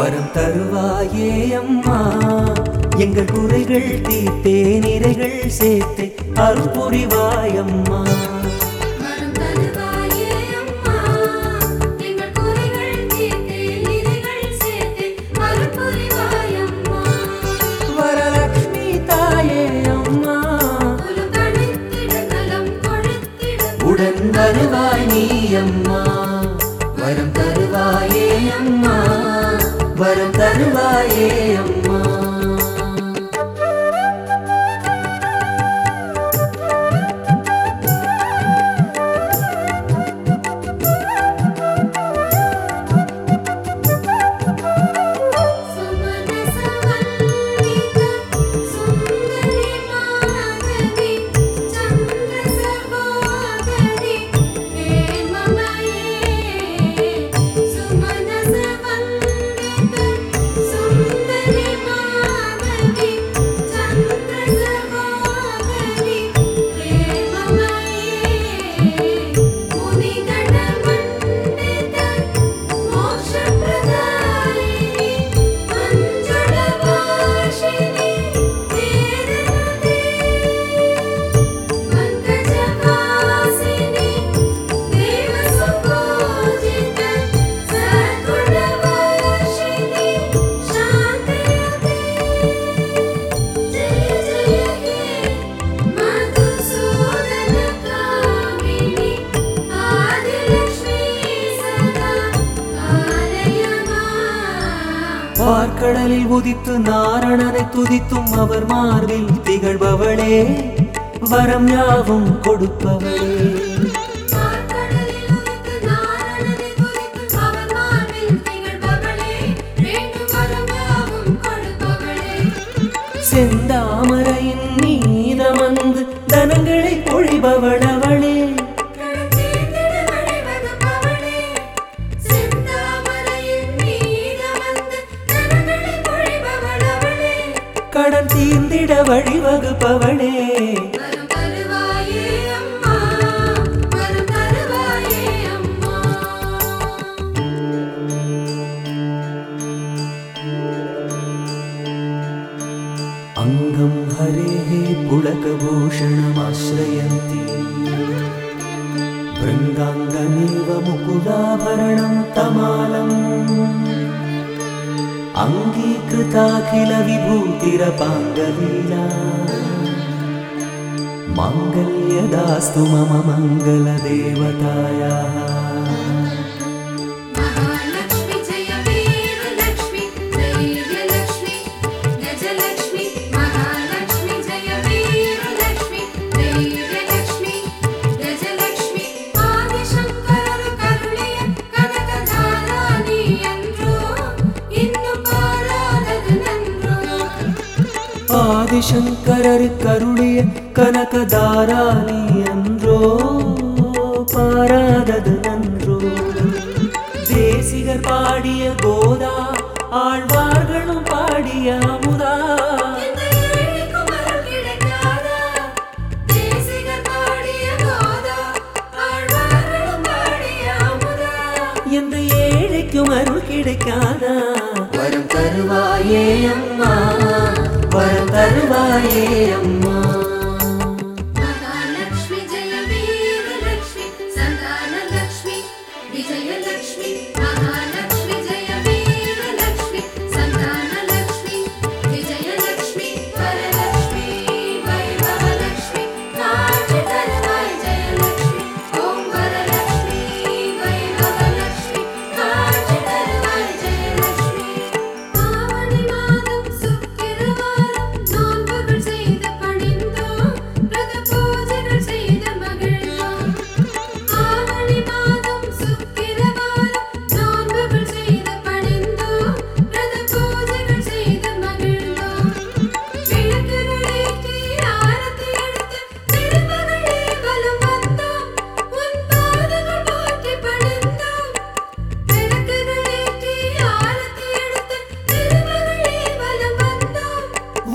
வரம் தருவாயே அம்மா. எங்கள் குறைகள் தீர்த்தே நிறைகள் சேர்த்தே அருள்புரிவாயம்மா வருவாய் நீ அம்மா. வரம் தருவாயே அம்மா. வரம் தருவாயே அம்மா. வார்க்கடலில் உதித்து நாரணனை துதித்தும் அவர் மார்பில் திகழ்பவளே. வரம் யாவும் கொடுப்பவளே. हरेः पुलकभूषणमाश्रयन्ति। भृङ्गाङ्गमेव मुकुलाभरणं तमालम्। अङ्गीकृताखिलविभूतिरपाङ्गवीलं मङ्गल्य दास्तु मम मङ्गलदेवतायाः। ஆதிசங்கரரு கருளிய கனகதாராணி என்றோ பாராதது நன்றோ. தேசிகர் பாடிய கோதா ஆழ்வார்களும் பாடிய அமுதா. எந்த ஏழைக்கும் அருள் கிடைக்காதா? வரும் தருவாயே மாயேயம்மா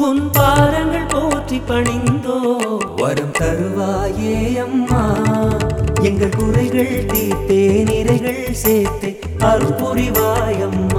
உன் பாரங்கள் போற்றி பணிந்தோ. வரம் தருவாயே அம்மா. எங்கள் குறைகள் தீர்த்தே நிறைகள் சேர்த்தே அருள் புரிவாயம்மா